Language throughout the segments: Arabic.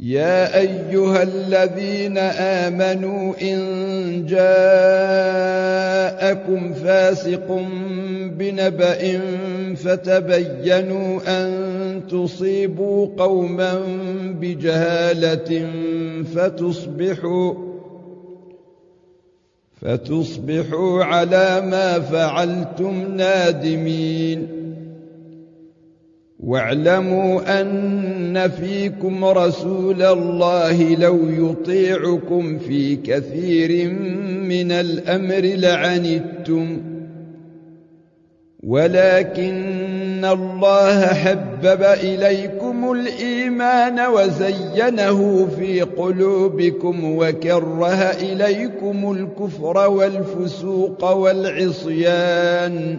يا أيها الذين آمنوا إن جاءكم فاسق بنبأ فتبينوا أن تصيبوا قوما بجهالة فتصبحوا فتصبحوا على ما فعلتم نادمين واعلموا أن فيكم رسول الله لو يطيعكم في كثير من الأمر لعنتم. ولكن الله حبب إليكم الإيمان وزينه في قلوبكم وكره إليكم الكفر والفسوق والعصيان.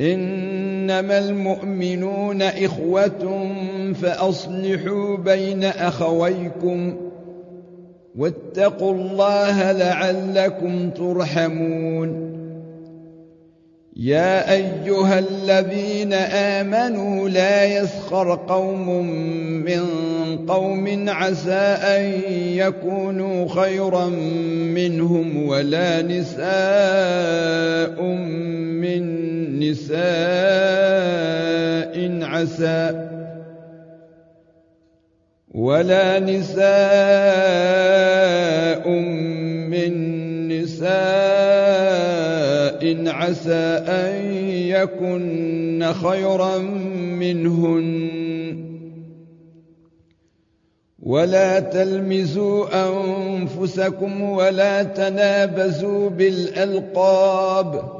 إنما المؤمنون إخوة فأصلحوا بين أخويكم واتقوا الله لعلكم ترحمون. يا أيها الذين آمنوا لا يسخر قوم من قوم عسى أن يكونوا خيرا منهم ولا نساء من نساء عسى ولا نساء من نساء عسى أن يكن خيرا منهن ولا تلمزوا أنفسكم ولا تنابزوا بالألقاب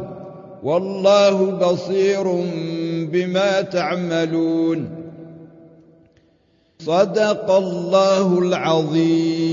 والله بصير بما تعملون. صدق الله العظيم.